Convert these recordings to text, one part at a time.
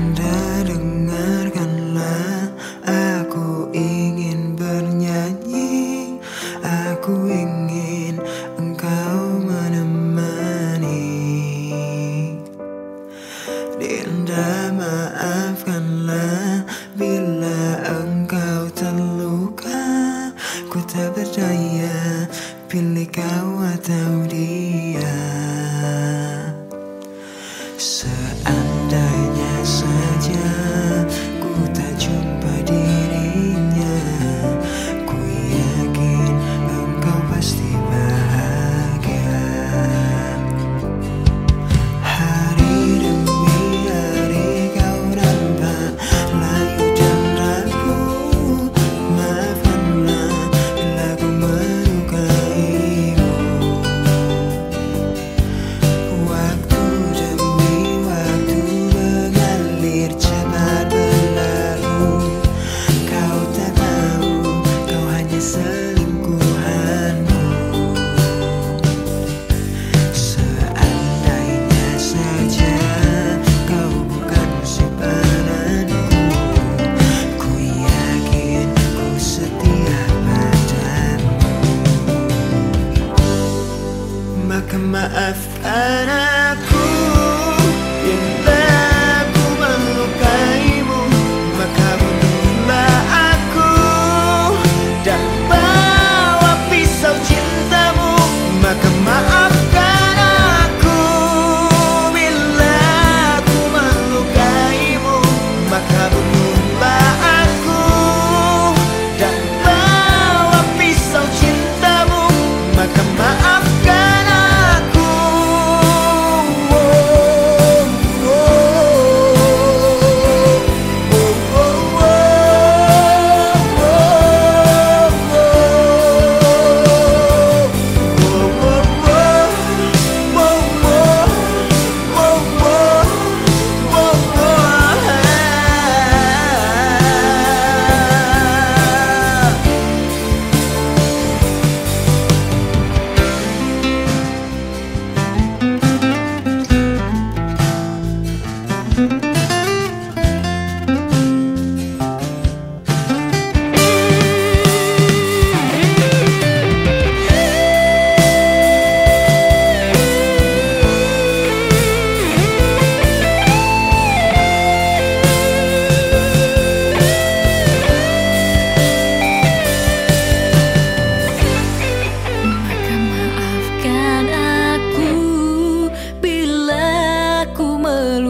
Dengarkanlah. Aku ingin bernyanyi. Aku ingin engkau menemani. Dinda maaf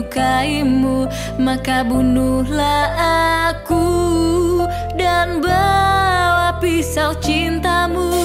melukaimu Maka bunuhlah aku Dan bawa pisau cintamu.